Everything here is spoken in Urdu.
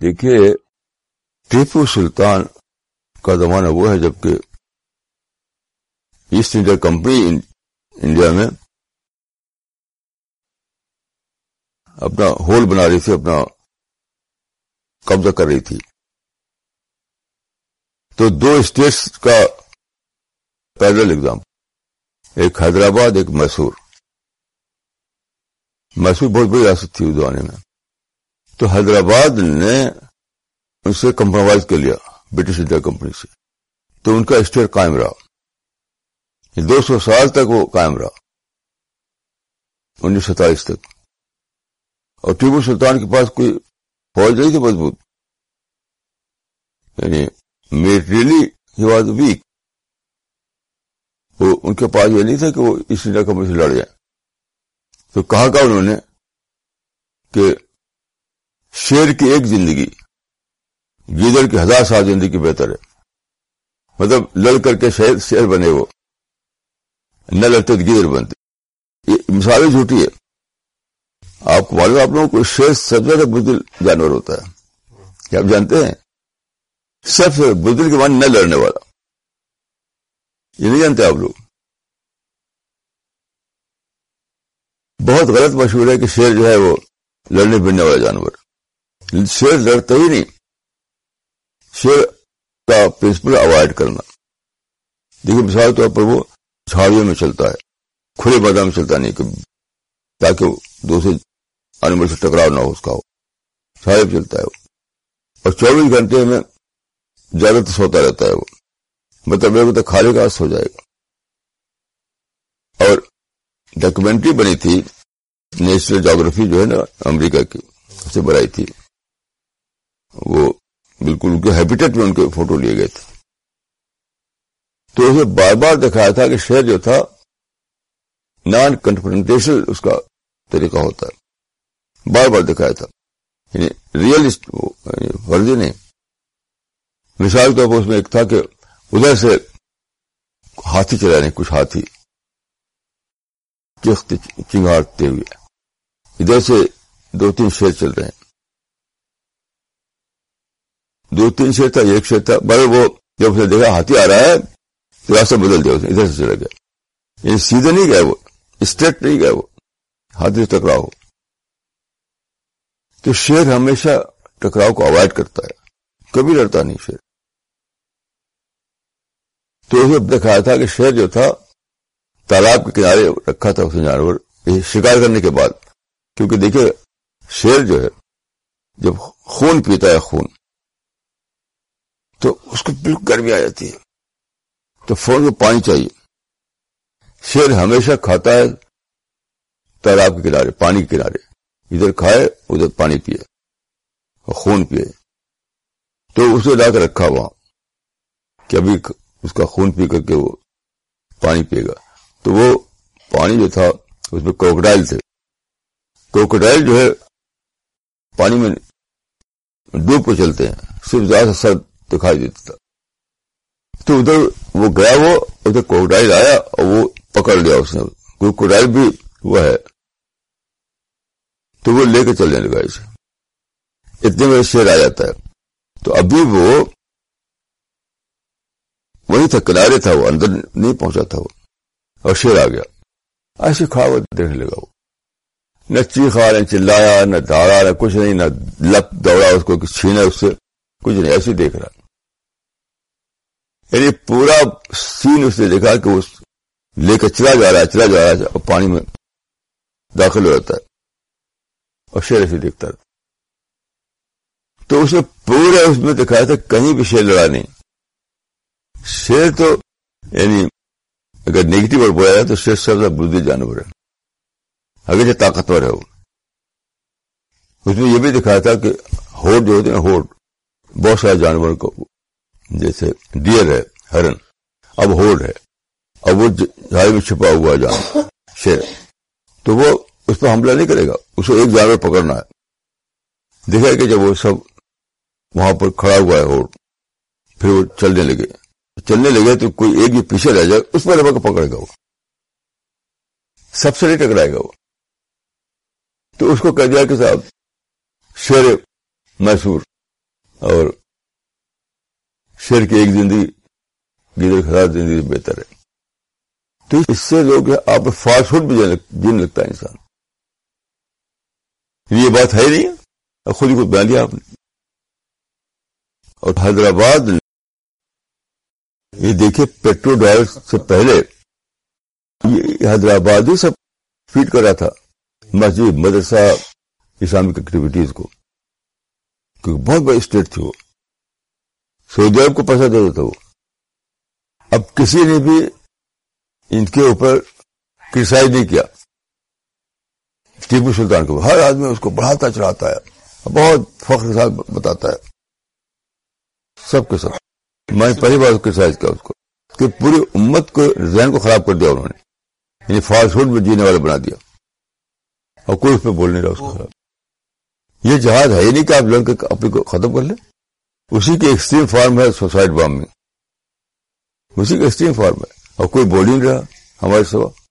دیکھیے، ٹیپو سلطان کا زمانہ وہ ہے جبکہ ایسٹ انڈیا کمپنی انڈیا میں اپنا ہول بنا رہی تھی، اپنا قبضہ کر رہی تھی۔ تو دو اسٹیٹس کا پیدل ایگزام ایک حیدرآباد، ایک میسور۔ میسور بہت بڑی ریاست تھی اس زمانے میں۔ تو حیدرآباد نے ان سے کمپرومائز کر لیا برٹش انڈیا کمپنی سے۔ تو ان کا اسٹیٹ قائم رہا۔ دو سو سال تک وہ قائم رہا۔ انیس ستائیس تک۔ اور ٹیپو سلطان کے پاس کوئی فوج نہیں تھی مضبوط۔ یعنی میٹریلی ہی واز ویک وہ ان کے پاس یہ نہیں تھا کہ وہ اس انڈیا کمپنی سے لڑ جائیں۔ تو کہا کہ انہوں نے کہ شیر کی ایک زندگی۔ گیدڑ کی ہزار سال زندگی بہتر ہے۔ مطلب لڑ کر کے شہر شیر بنے وہ۔ نہ لڑتے تو گیدڑ بنتے۔ یہ مثال جھوٹی ہے۔ آپ کو معلوم آپ لوگوں کو شیر سب سے زیادہ بزدل جانور ہوتا ہے۔ کیا آپ جانتے ہیں؟ سب سے بزدل کے معنی نہ لڑنے والا۔ یہ نہیں جانتے آپ لوگ۔ بہت غلط مشہور ہے کہ شیر جو ہے وہ لڑنے بڑھنے والا جانور۔ شیر لڑتا ہی نہیں۔ شیر کا پرنسپل اوائڈ کرنا۔ دیکھیے، مثال طور پر وہ جھاڑیوں میں چلتا ہے، کھلے میدان میں چلتا نہیں کبھی تاکہ دوسرے انیمل سے ٹکراؤ نہ ہو، اس کا ہو۔ سارے چلتا ہے وہ۔ اور چوبیس گھنٹے میں زیادہ تو سوتا رہتا ہے وہ۔ مطلب میرے کو تو کھانے کا ہو جائے گا۔ اور ڈاکومنٹری بنی تھی، نیشنل جاگرفی جو ہے نا، امریکہ کی اسے بنائی تھی۔ وہ بالکل ان کے ہیبیٹیٹ میں ان کے فوٹو لیے گئے تھے۔ تو اسے بار بار دکھایا تھا کہ شہر جو تھا نان کنفرنٹیشن اس کا طریقہ ہوتا ہے۔ بار بار دکھایا تھا۔ یعنی ریئلسٹ یعنی فرضی نہیں۔ مثال کے طور پر اس میں ایک تھا کہ ادھر سے ہاتھی چلانے کچھ ہاتھی۔ چنگارتے ہوئے۔ ادھر سے دو تین شیر چل رہے ہیں۔ دو تین شیر تھا ایک شیر تھا بڑے وہ جب اسے دیکھا ہاتھی آ رہا ہے تو راستہ بدل دیا اسے ادھر سے چلا گیا یعنی سیدھے نہیں گئے وہ اسٹریٹ نہیں گئے وہ ہاتھی سے ٹکراؤ ہو تو شیر ہمیشہ ٹکراؤ کو اوائڈ کرتا ہے کبھی لڑتا نہیں شیر تو اسے دکھایا تھا کہ شیر جو تھا تالاب کے کنارے رکھا تھا اسے جانور شکار کرنے کے بعد کیونکہ دیکھیے شیر جو ہے جب خون پیتا ہے خون تو اس کو بالکل گرمی آ جاتی ہے۔ تو فون کو پانی چاہیے۔ شیر ہمیشہ کھاتا ہے، تالاب کے کنارے، پانی کے کنارے۔ ادھر کھائے، ادھر پانی پیے، اور خون پیے۔ تو اسے لا کر رکھا وہاں، کہ ابھی اس کا خون پی کر کے وہ پانی پیے گا۔ تو وہ پانی جو تھا، اس میں کوکڈائل تھے۔ کوکڈائل جو ہے، پانی میں ڈوب کو چلتے ہیں۔ صرف زیادہ سرد دکھائی دیتا تھا۔ تو ادھر وہ گیا وہ، ادھر کوکڈائل آیا اور وہ پکڑ لیا اس نے۔ کوکڈائل بھی وہ ہے۔ تو وہ لے کے چلنے لگا اسے۔ اتنے میں شیر آ جاتا ہے۔ تو ابھی وہ وہی تھا، کنارے تھا وہ، اندر نہیں پہنچا تھا وہ۔ اور شیر آ گیا۔ ایسے کھا وہ دیکھنے لگا وہ۔ نہ چیخا، نہ چلایا، نہ داڑا نہ کچھ نہیں، نہ لپ دوڑا، اس کو چھینا اس سے۔ کچھ نہیں، ایسے دیکھ رہا یعنی پورا سین اس نے دیکھا کہ وہ لے کر چلا جا رہا ہے، چلا جا رہا ہے اور پانی میں داخل ہو جاتا ہے اور شیر ایسے دیکھتا تھا۔ تو اس نے پورا اس میں دکھایا تھا، کہیں بھی شیر لڑا نہیں۔ شیر تو یعنی اگر نیگیٹو اور بولا جائے تو شیر سب سے بدھ جانور ہے۔ اگر یہ طاقتور ہے وہ۔ اس میں یہ بھی دکھایا تھا کہ ہوٹ جو ہوتے ہیں ہوٹ بہت سارے جانور کو جیسے ڈیئر ہے، ہرن، اب ہوڈ ہے، اب وہ جھاڑی میں چھپا ہوا جانور شیر۔ تو وہ اس پر حملہ نہیں کرے گا اس کو ایک جانور پکڑنا ہے۔ دیکھا کہ جب وہ سب وہاں پر کھڑا ہوا ہے ہوڈ پھر وہ چلنے لگے۔ چلنے لگے تو کوئی ایک بھی پیچھے رہ جائے، اس پر ربا پکڑے گا وہ۔ سب سے نہیں ٹکرائے گا وہ۔ تو اس کو کہہ دیا کہ صاحب، شیر میسور اور شیر کی ایک زندگی گدر ہزار زندگی بہتر ہے۔ تو اس سے لوگ آپ فاسٹ فوڈ بھی جینے لگتا ہے انسان۔ یہ بات ہے نہیں۔ خود ہی کو بیان دیا آپ نے۔ اور حیدرآباد یہ دیکھیے پیٹرول ڈائل سے پہلے یہ حیدرآباد ہی سب فیڈ کر رہا تھا۔ مسجد، مدرسہ اسلامک ایکٹیویٹیز کو۔ کیونکہ بہت بڑی اسٹیٹ تھی وہ۔ سعودی عرب کو پیسہ دے دیتا وہ۔ اب کسی نے بھی ان کے اوپر کرسائز نہیں کیا۔ ٹیپو سلطان کو۔ ہر آدمی اس کو بڑھاتا چڑھاتا ہے۔ بہت فخر کے ساتھ بتاتا ہے۔ سب کے سب۔ میں پہلی بار کرسائز کیا اس کو۔ کہ پوری امت کو ذہن کو خراب کر دیا انہوں نے۔ یعنی فاسٹ فوڈ میں جینے والے بنا دیا۔ اور کوئی اس پہ بول نہیں رہا اس کو۔ خراب یہ جہاز ہے ہی نہیں کہ آپ لڑکے اپنے کو ختم کر لیں۔ اسی کے ایکسٹریم فارم ہے سوسائڈ بام اسی کا ایکسٹریم فارم ہے۔ اور کوئی بول نہیں رہا ہمارے سوا۔